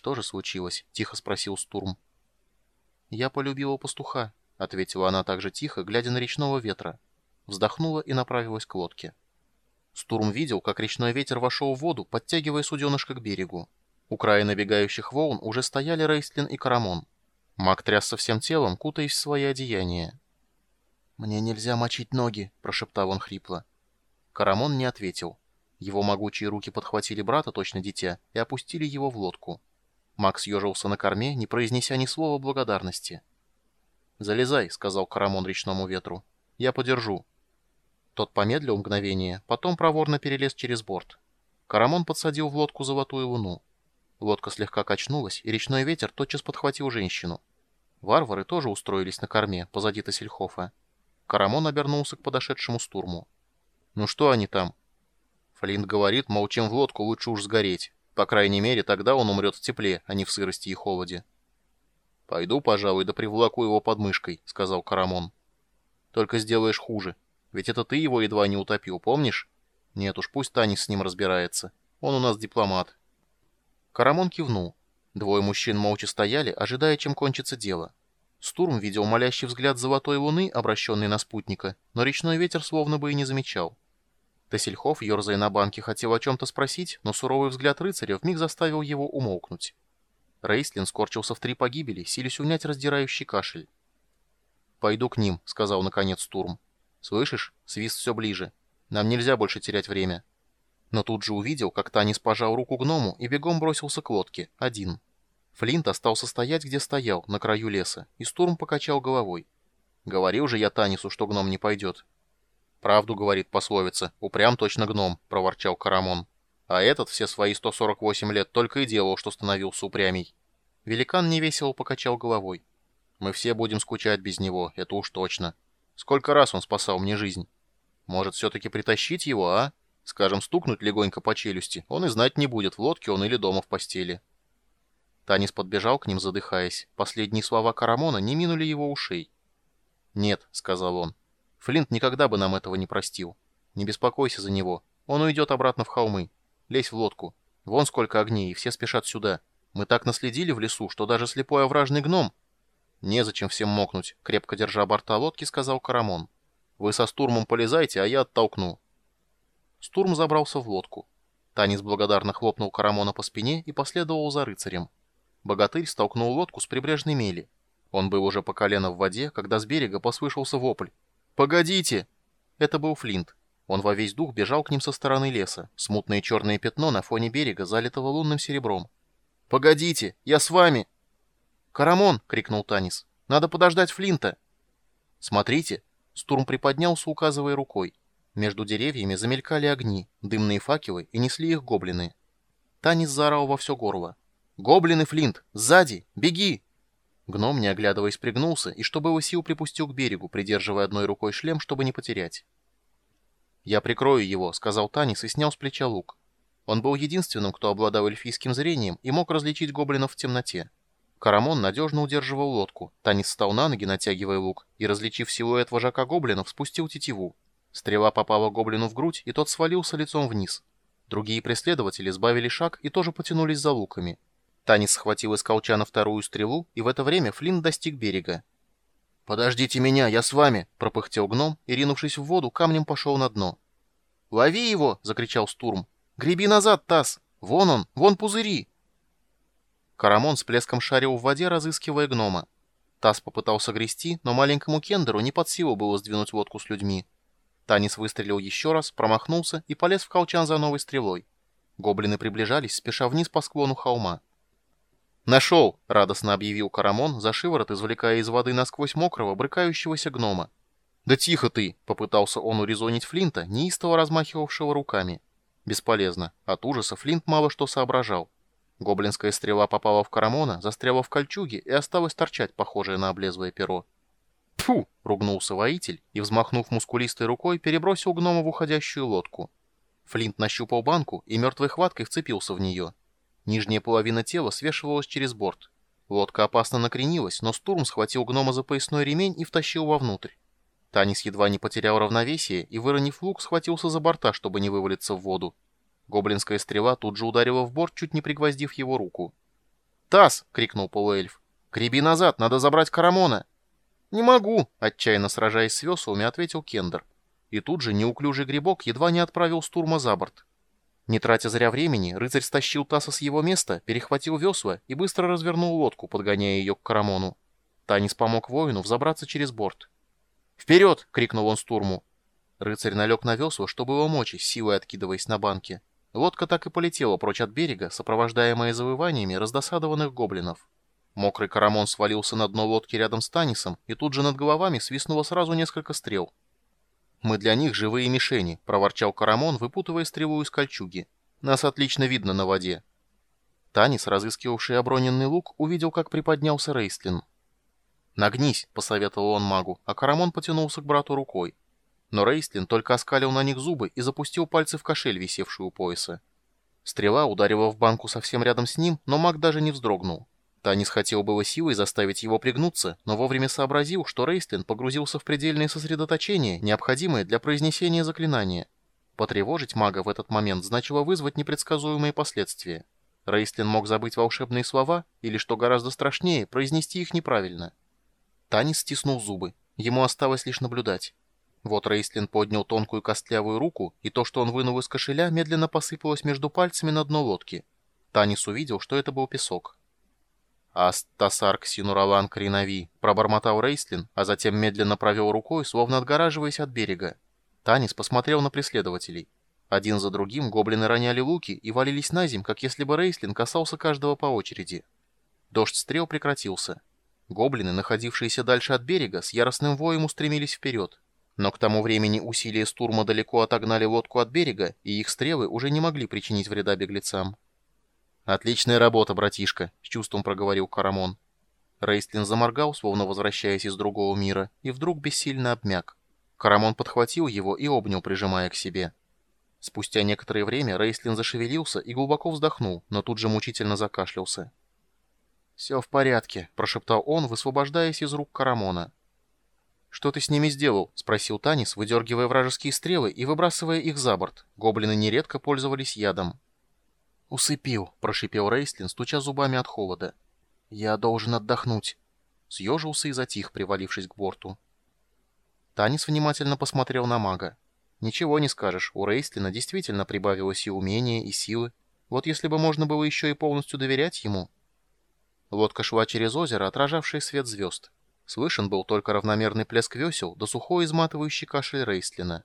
«Что же случилось?» — тихо спросил Стурм. «Я полюбила пастуха», — ответила она также тихо, глядя на речного ветра. Вздохнула и направилась к лодке. Стурм видел, как речной ветер вошел в воду, подтягивая суденышко к берегу. У края набегающих волн уже стояли Рейстлин и Карамон. Маг трясся всем телом, кутаясь в свои одеяния. «Мне нельзя мочить ноги», — прошептал он хрипло. Карамон не ответил. Его могучие руки подхватили брата, точно дитя, и опустили его в лодку. Макс ежился на корме, не произнеся ни слова благодарности. «Залезай», — сказал Карамон речному ветру. «Я подержу». Тот помедлил мгновение, потом проворно перелез через борт. Карамон подсадил в лодку золотую луну. Лодка слегка качнулась, и речной ветер тотчас подхватил женщину. Варвары тоже устроились на корме, позади Тассельхофа. Карамон обернулся к подошедшему стурму. «Ну что они там?» Флинт говорит, мол, чем в лодку лучше уж сгореть. По крайней мере, тогда он умрет в тепле, а не в сырости и холоде. «Пойду, пожалуй, да привлаку его под мышкой», — сказал Карамон. «Только сделаешь хуже. Ведь это ты его едва не утопил, помнишь? Нет уж, пусть Танис с ним разбирается. Он у нас дипломат». Карамон кивнул. Двое мужчин молча стояли, ожидая, чем кончится дело. Стурм видел молящий взгляд золотой луны, обращенный на спутника, но речной ветер словно бы и не замечал. Тесельхов, ерзая на банке, хотел о чем-то спросить, но суровый взгляд рыцаря вмиг заставил его умолкнуть. Рейслин скорчился в три погибели, силясь унять раздирающий кашель. «Пойду к ним», — сказал наконец Стурм. «Слышишь? Свист все ближе. Нам нельзя больше терять время». Но тут же увидел, как Танис пожал руку гному и бегом бросился к лодке, один. Флинт остался стоять, где стоял, на краю леса, и Стурм покачал головой. «Говорил же я Танису, что гном не пойдет». «Правду, — говорит пословица, — упрям точно гном», — проворчал Карамон. А этот все свои 148 лет только и делал, что становился упрямей. Великан невесело покачал головой. «Мы все будем скучать без него, это уж точно. Сколько раз он спасал мне жизнь. Может, все-таки притащить его, а?» Скажем, стукнуть легонько по челюсти, он и знать не будет, в лодке он или дома в постели. Танис подбежал к ним, задыхаясь. Последние слова Карамона не минули его ушей. «Нет», — сказал он, — «Флинт никогда бы нам этого не простил. Не беспокойся за него, он уйдет обратно в холмы. Лезь в лодку. Вон сколько огней, и все спешат сюда. Мы так наследили в лесу, что даже слепой овражный гном...» «Незачем всем мокнуть», — крепко держа борта лодки, сказал Карамон. «Вы со стурмом полезайте, а я оттолкну. Стурм забрался в лодку. Танис благодарно хлопнул Карамона по спине и последовал за рыцарем. Богатырь столкнул лодку с прибрежной мели. Он был уже по колено в воде, когда с берега послышался вопль. «Погодите!» Это был Флинт. Он во весь дух бежал к ним со стороны леса, смутное черное пятно на фоне берега, залитого лунным серебром. «Погодите! Я с вами!» «Карамон!» — крикнул Танис. «Надо подождать Флинта!» «Смотрите!» — Стурм приподнялся, указывая рукой. Между деревьями замелькали огни, дымные факелы, и несли их гоблины. Танис заорал во все горло. «Гоблины, Флинт! Сзади! Беги!» Гном, не оглядываясь, пригнулся и, что было сил, припустил к берегу, придерживая одной рукой шлем, чтобы не потерять. «Я прикрою его», — сказал Танис и снял с плеча лук. Он был единственным, кто обладал эльфийским зрением и мог различить гоблинов в темноте. Карамон надежно удерживал лодку. Танис встал на ноги, натягивая лук, и, различив силуэт вожака гоблинов, спустил тетиву. Стрела попала гоблину в грудь, и тот свалился лицом вниз. Другие преследователи сбавили шаг и тоже потянулись за луками. Танис схватил из колчана вторую стрелу, и в это время Флинн достиг берега. «Подождите меня, я с вами!» — пропыхтел гном и, ринувшись в воду, камнем пошел на дно. «Лови его!» — закричал Стурм. «Греби назад, Тасс! Вон он! Вон пузыри!» Карамон с плеском шарил в воде, разыскивая гнома. Тасс попытался грести, но маленькому Кендеру не под силу было сдвинуть лодку с людьми. Танис выстрелил еще раз, промахнулся и полез в колчан за новой стрелой. Гоблины приближались, спеша вниз по склону холма. «Нашел!» — радостно объявил Карамон, за шиворот извлекая из воды насквозь мокрого, брыкающегося гнома. «Да тихо ты!» — попытался он урезонить Флинта, неистово размахивавшего руками. Бесполезно. От ужаса Флинт мало что соображал. Гоблинская стрела попала в Карамона, застряла в кольчуге и осталась торчать, похожее на облезлое перо. «Тьфу!» — ругнулся воитель и, взмахнув мускулистой рукой, перебросил гнома в уходящую лодку. Флинт нащупал банку и мертвой хваткой вцепился в нее. Нижняя половина тела свешивалась через борт. Лодка опасно накренилась, но Стурм схватил гнома за поясной ремень и втащил вовнутрь. Танис едва не потерял равновесие и, выронив лук, схватился за борта, чтобы не вывалиться в воду. Гоблинская стрела тут же ударила в борт, чуть не пригвоздив его руку. «Тасс!» — крикнул полуэльф. «Греби назад, надо забрать Карамона!» «Не могу!» — отчаянно сражаясь с веслами, ответил Кендер. И тут же неуклюжий грибок едва не отправил Стурма за борт. Не тратя зря времени, рыцарь стащил Тасса с его места, перехватил весла и быстро развернул лодку, подгоняя ее к Карамону. Танис помог воину взобраться через борт. «Вперед!» — крикнул он Стурму. Рыцарь налег на весла, чтобы его мочи, силой откидываясь на банке. Лодка так и полетела прочь от берега, сопровождаемая завываниями раздосадованных гоблинов. Мокрый карамон свалился на дно лодки рядом с Танисом, и тут же над головами свистнуло сразу несколько стрел. «Мы для них живые мишени», — проворчал Карамон, выпутывая стрелу из кольчуги. «Нас отлично видно на воде». Танис, разыскивавший оброненный лук, увидел, как приподнялся Рейстлин. «Нагнись», — посоветовал он магу, а Карамон потянулся к брату рукой. Но Рейстлин только оскалил на них зубы и запустил пальцы в кошель, висевший у пояса. Стрела ударила в банку совсем рядом с ним, но маг даже не вздрогнул. Танис хотел было силой заставить его пригнуться, но вовремя сообразил, что Рейстлин погрузился в предельное сосредоточение, необходимое для произнесения заклинания. Потревожить мага в этот момент значило вызвать непредсказуемые последствия. Рейстлин мог забыть волшебные слова, или, что гораздо страшнее, произнести их неправильно. Танис стиснул зубы. Ему осталось лишь наблюдать. Вот Рейслин поднял тонкую костлявую руку, и то, что он вынул из кошеля, медленно посыпалось между пальцами на дно лодки. Танис увидел, что это был песок. «Астасар ксинуралан кринави», — пробормотал Рейслин, а затем медленно провел рукой, словно отгораживаясь от берега. Танис посмотрел на преследователей. Один за другим гоблины роняли луки и валились на земь, как если бы Рейслин касался каждого по очереди. Дождь стрел прекратился. Гоблины, находившиеся дальше от берега, с яростным воем устремились вперед. Но к тому времени усилия стурма далеко отогнали лодку от берега, и их стрелы уже не могли причинить вреда беглецам. «Отличная работа, братишка», — с чувством проговорил Карамон. Рейстлин заморгал, словно возвращаясь из другого мира, и вдруг бессильно обмяк. Карамон подхватил его и обнял, прижимая к себе. Спустя некоторое время Рейстлин зашевелился и глубоко вздохнул, но тут же мучительно закашлялся. «Все в порядке», — прошептал он, высвобождаясь из рук Карамона. «Что ты с ними сделал?» — спросил Танис, выдергивая вражеские стрелы и выбрасывая их за борт. Гоблины нередко пользовались ядом. «Усыпил», — прошипел Рейслин, стуча зубами от холода. «Я должен отдохнуть». Съежился и затих, привалившись к борту. Танис внимательно посмотрел на мага. «Ничего не скажешь, у Рейслина действительно прибавилось и умения, и силы. Вот если бы можно было еще и полностью доверять ему...» Лодка шла через озеро, отражавшее свет звезд. Слышен был только равномерный плеск весел да сухой изматывающий кашель Рейстлина.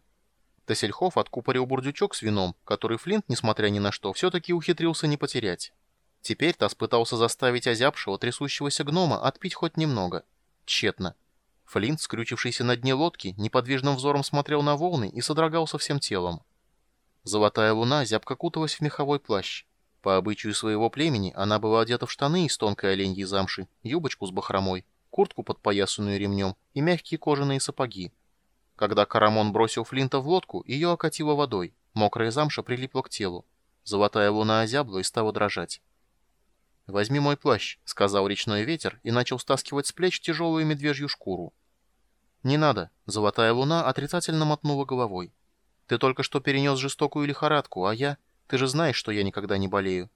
Тессельхоф откупорил бурдючок с вином, который Флинт, несмотря ни на что, все-таки ухитрился не потерять. Теперь Тасс пытался заставить озябшего, трясущегося гнома отпить хоть немного. Тщетно. Флинт, скрючившийся на дне лодки, неподвижным взором смотрел на волны и содрогался всем телом. Золотая луна зябко куталась в меховой плащ. По обычаю своего племени она была одета в штаны из тонкой оленьей замши, юбочку с бахромой, куртку, подпоясанную ремнем, и мягкие кожаные сапоги. Когда Карамон бросил Флинта в лодку, ее окатило водой, мокрая замша прилипла к телу. Золотая луна озябла и стала дрожать. «Возьми мой плащ», — сказал речной ветер и начал стаскивать с плеч тяжелую медвежью шкуру. «Не надо», — золотая луна отрицательно мотнула головой. «Ты только что перенес жестокую лихорадку, а я... Ты же знаешь, что я никогда не болею.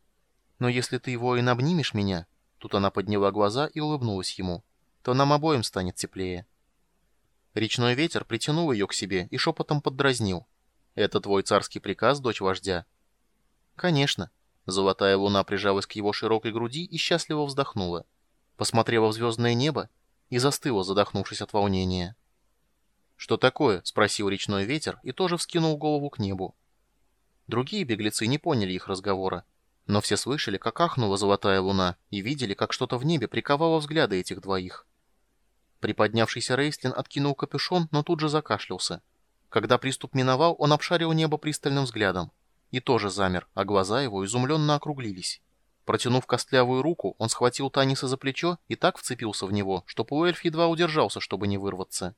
Но если ты, воин, обнимешь меня...» Тут она подняла глаза и улыбнулась ему то нам обоим станет теплее. Речной ветер притянул ее к себе и шепотом поддразнил. «Это твой царский приказ, дочь вождя?» «Конечно». Золотая луна прижалась к его широкой груди и счастливо вздохнула. Посмотрела в звездное небо и застыла, задохнувшись от волнения. «Что такое?» — спросил речной ветер и тоже вскинул голову к небу. Другие беглецы не поняли их разговора, но все слышали, как ахнула золотая луна, и видели, как что-то в небе приковало взгляды этих двоих. Приподнявшийся Рейстлин откинул капюшон, но тут же закашлялся. Когда приступ миновал, он обшарил небо пристальным взглядом. И тоже замер, а глаза его изумленно округлились. Протянув костлявую руку, он схватил Таниса за плечо и так вцепился в него, что полуэльф едва удержался, чтобы не вырваться.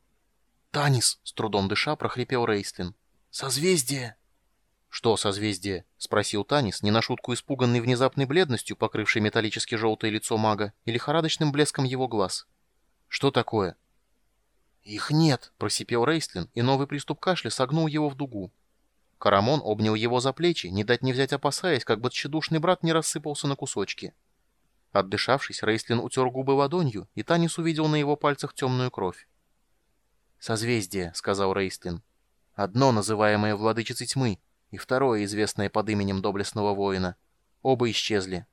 «Танис!» — с трудом дыша прохрипел Рейстлин. «Созвездие!» «Что созвездие?» — спросил Танис, не на шутку испуганный внезапной бледностью, покрывшей металлически желтое лицо мага, и лихорадочным блеском его глаз. «Что такое?» «Их нет», — просипел Рейстлин, и новый приступ кашля согнул его в дугу. Карамон обнял его за плечи, не дать не взять опасаясь, как бы тщедушный брат не рассыпался на кусочки. Отдышавшись, Рейстлин утер губы ладонью, и Танис увидел на его пальцах темную кровь. «Созвездие», — сказал Рейстлин. «Одно, называемое владычицей тьмы, и второе, известное под именем доблестного воина. Оба исчезли.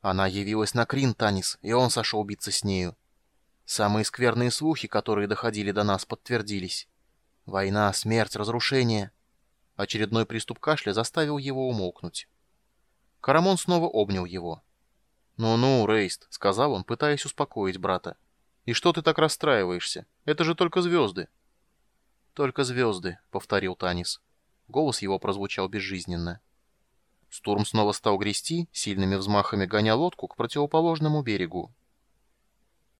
Она явилась на Крин, Танис, и он сошел биться с нею. Самые скверные слухи, которые доходили до нас, подтвердились. Война, смерть, разрушение. Очередной приступ кашля заставил его умолкнуть. Карамон снова обнял его. «Ну-ну, Рейст», — сказал он, пытаясь успокоить брата. «И что ты так расстраиваешься? Это же только звезды». «Только звезды», — повторил Танис. Голос его прозвучал безжизненно. Стурм снова стал грести, сильными взмахами гоня лодку к противоположному берегу.